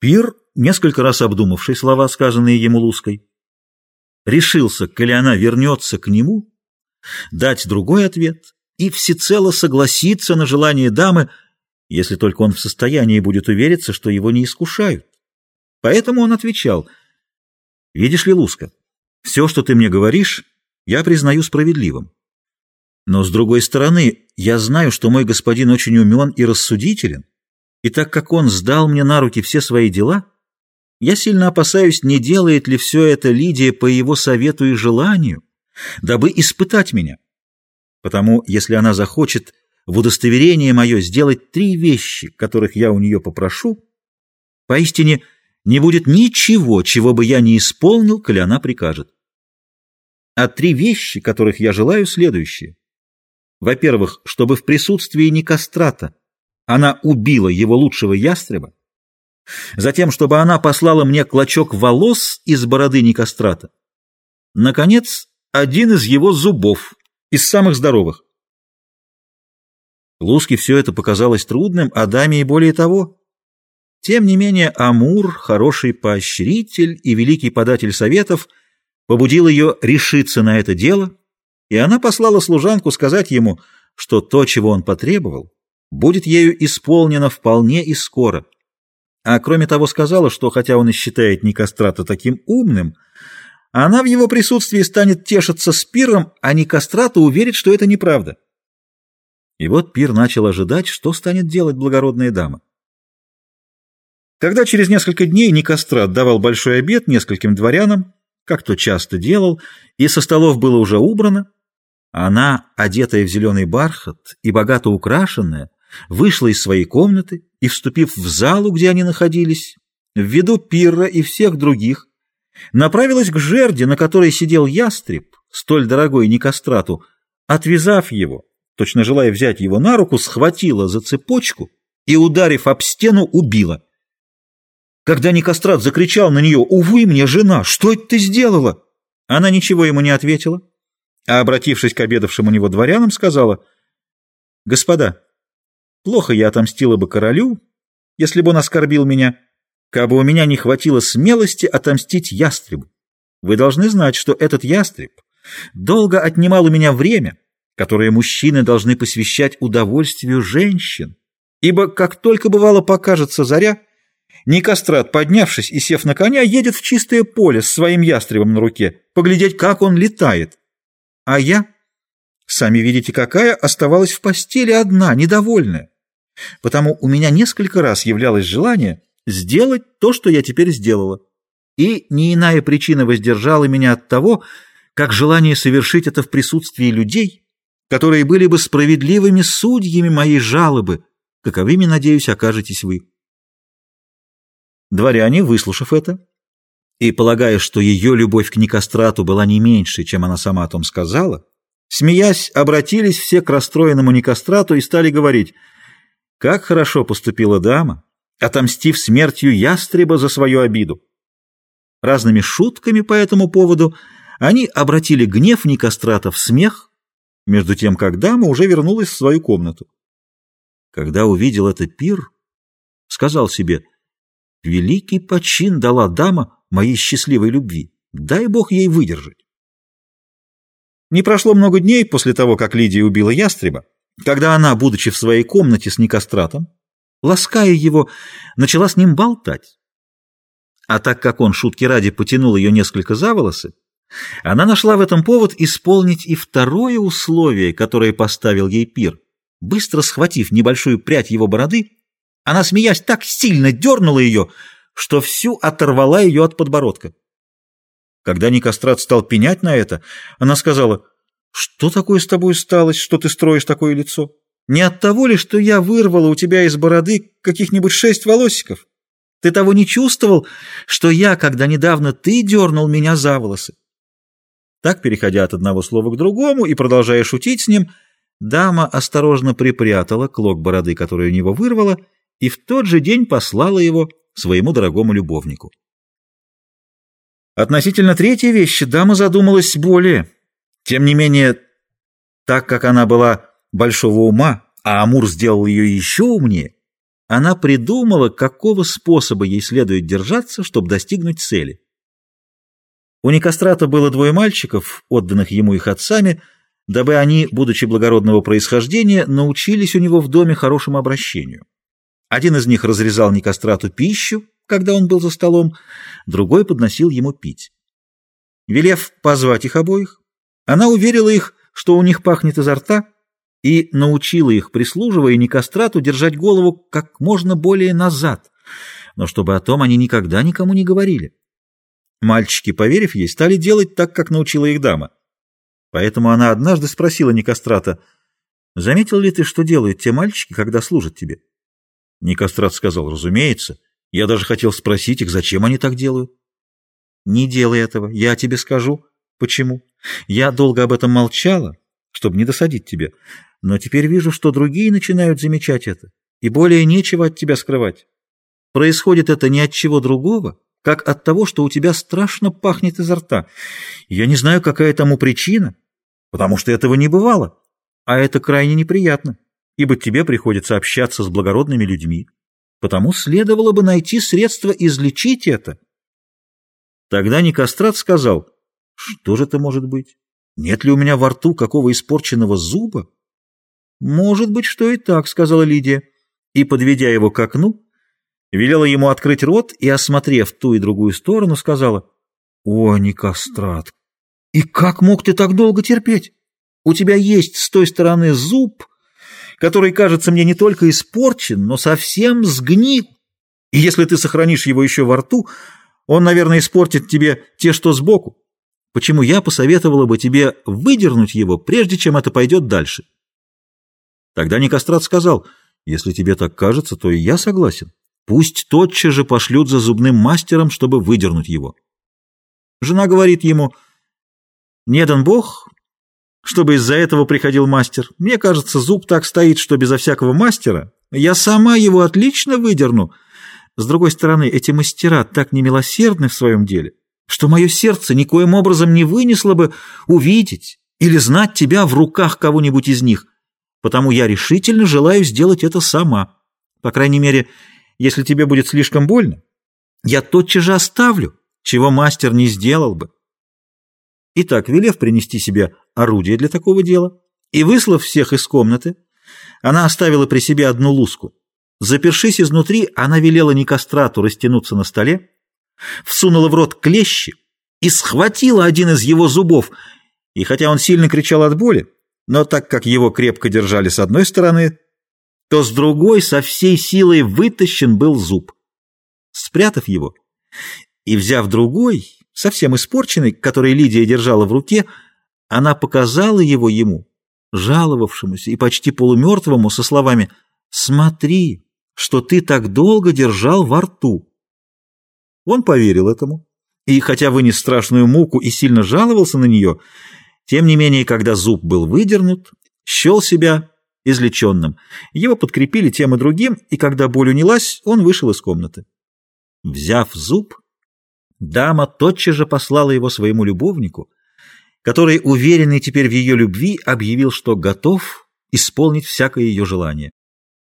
Пир, несколько раз обдумавший слова, сказанные ему Луской, решился, коли она вернется к нему, дать другой ответ и всецело согласиться на желание дамы, если только он в состоянии будет увериться, что его не искушают. Поэтому он отвечал, «Видишь ли, Луска, все, что ты мне говоришь, я признаю справедливым. Но, с другой стороны, я знаю, что мой господин очень умен и рассудителен, и так как он сдал мне на руки все свои дела, я сильно опасаюсь, не делает ли все это Лидия по его совету и желанию, дабы испытать меня. Потому, если она захочет в удостоверение мое сделать три вещи, которых я у нее попрошу, поистине не будет ничего, чего бы я не исполнил, коли она прикажет. А три вещи, которых я желаю, следующие. Во-первых, чтобы в присутствии Никострата она убила его лучшего ястреба, затем, чтобы она послала мне клочок волос из бороды Никострата, наконец, один из его зубов, из самых здоровых. Луске все это показалось трудным, а даме и более того. Тем не менее, Амур, хороший поощритель и великий податель советов, побудил ее решиться на это дело, и она послала служанку сказать ему, что то, чего он потребовал, будет ею исполнено вполне и скоро. А кроме того сказала, что хотя он и считает Никострата таким умным, она в его присутствии станет тешиться с пиром, а Никострата уверит, что это неправда. И вот пир начал ожидать, что станет делать благородная дама. Когда через несколько дней Никострат давал большой обед нескольким дворянам, как то часто делал, и со столов было уже убрано, она, одетая в зеленый бархат и богато украшенная, вышла из своей комнаты и, вступив в залу, где они находились, в виду Пирра и всех других, направилась к жерде, на которой сидел ястреб, столь дорогой Никострату, отвязав его, точно желая взять его на руку, схватила за цепочку и, ударив об стену, убила. Когда Никострат закричал на нее «Увы мне, жена! Что это ты сделала?» Она ничего ему не ответила, а, обратившись к обедавшим у него дворянам, сказала «Господа, Плохо я отомстила бы королю, если бы он оскорбил меня, как бы у меня не хватило смелости отомстить ястребу. Вы должны знать, что этот ястреб долго отнимал у меня время, которое мужчины должны посвящать удовольствию женщин. Ибо как только бывало покажется заря, Никострат, поднявшись и сев на коня, едет в чистое поле с своим ястребом на руке, поглядеть, как он летает. А я Сами видите, какая оставалась в постели одна, недовольная. Потому у меня несколько раз являлось желание сделать то, что я теперь сделала. И ни иная причина воздержала меня от того, как желание совершить это в присутствии людей, которые были бы справедливыми судьями моей жалобы, каковыми, надеюсь, окажетесь вы. Дворяне, выслушав это, и полагая, что ее любовь к Никострату была не меньше, чем она сама о том сказала, Смеясь, обратились все к расстроенному Никострату и стали говорить, как хорошо поступила дама, отомстив смертью ястреба за свою обиду. Разными шутками по этому поводу они обратили гнев Никострата в смех, между тем, как дама уже вернулась в свою комнату. Когда увидел это пир, сказал себе, «Великий почин дала дама моей счастливой любви, дай Бог ей выдержать». Не прошло много дней после того, как Лидия убила ястреба, когда она, будучи в своей комнате с Никостратом, лаская его, начала с ним болтать. А так как он, шутки ради, потянул ее несколько за волосы, она нашла в этом повод исполнить и второе условие, которое поставил ей пир. Быстро схватив небольшую прядь его бороды, она, смеясь, так сильно дернула ее, что всю оторвала ее от подбородка. Когда Никострат стал пенять на это, она сказала, «Что такое с тобой сталось, что ты строишь такое лицо? Не от того ли, что я вырвала у тебя из бороды каких-нибудь шесть волосиков? Ты того не чувствовал, что я, когда недавно ты дернул меня за волосы?» Так, переходя от одного слова к другому и продолжая шутить с ним, дама осторожно припрятала клок бороды, которую у него вырвала, и в тот же день послала его своему дорогому любовнику. Относительно третьей вещи дама задумалась более. Тем не менее, так как она была большого ума, а Амур сделал ее еще умнее, она придумала, какого способа ей следует держаться, чтобы достигнуть цели. У Никострата было двое мальчиков, отданных ему их отцами, дабы они, будучи благородного происхождения, научились у него в доме хорошему обращению. Один из них разрезал Никострату пищу, когда он был за столом, другой подносил ему пить. Велев позвать их обоих, она уверила их, что у них пахнет изо рта, и научила их, прислуживая Никострату, держать голову как можно более назад, но чтобы о том они никогда никому не говорили. Мальчики, поверив ей, стали делать так, как научила их дама. Поэтому она однажды спросила Никострата, «Заметил ли ты, что делают те мальчики, когда служат тебе?» Никострат сказал, «Разумеется. Я даже хотел спросить их, зачем они так делают?» «Не делай этого, я тебе скажу. Почему? Я долго об этом молчала, чтобы не досадить тебе, но теперь вижу, что другие начинают замечать это, и более нечего от тебя скрывать. Происходит это не от чего другого, как от того, что у тебя страшно пахнет изо рта. Я не знаю, какая тому причина, потому что этого не бывало, а это крайне неприятно, ибо тебе приходится общаться с благородными людьми, потому следовало бы найти средства излечить это. Тогда Никострат сказал, что же это может быть? Нет ли у меня во рту какого испорченного зуба? Может быть, что и так, сказала Лидия, и, подведя его к окну, велела ему открыть рот и, осмотрев ту и другую сторону, сказала, «О, Никострат, и как мог ты так долго терпеть? У тебя есть с той стороны зуб, который, кажется мне, не только испорчен, но совсем сгнил. И если ты сохранишь его еще во рту, он, наверное, испортит тебе те, что сбоку. Почему я посоветовала бы тебе выдернуть его, прежде чем это пойдет дальше?» Тогда Никострат сказал, «Если тебе так кажется, то и я согласен. Пусть тотчас же пошлют за зубным мастером, чтобы выдернуть его. Жена говорит ему, «Не дан Бог, чтобы из-за этого приходил мастер. Мне кажется, зуб так стоит, что безо всякого мастера я сама его отлично выдерну. С другой стороны, эти мастера так немилосердны в своем деле, что мое сердце никоим образом не вынесло бы увидеть или знать тебя в руках кого-нибудь из них, потому я решительно желаю сделать это сама. По крайней мере, если тебе будет слишком больно, я тотчас же оставлю, чего мастер не сделал бы. Итак, велев принести себе орудие для такого дела и выслав всех из комнаты, она оставила при себе одну луску. Запершись изнутри, она велела Никострату растянуться на столе, всунула в рот клещи и схватила один из его зубов, и хотя он сильно кричал от боли, но так как его крепко держали с одной стороны, то с другой со всей силой вытащен был зуб. Спрятав его и взяв другой, совсем испорченный, который Лидия держала в руке, она показала его ему, жаловавшемуся и почти полумертвому, со словами «Смотри, что ты так долго держал во рту». Он поверил этому, и хотя вынес страшную муку и сильно жаловался на нее, тем не менее, когда зуб был выдернут, счел себя излеченным. Его подкрепили тем и другим, и когда боль унялась, он вышел из комнаты. Взяв зуб, дама тотчас же послала его своему любовнику, который, уверенный теперь в ее любви, объявил, что готов исполнить всякое ее желание.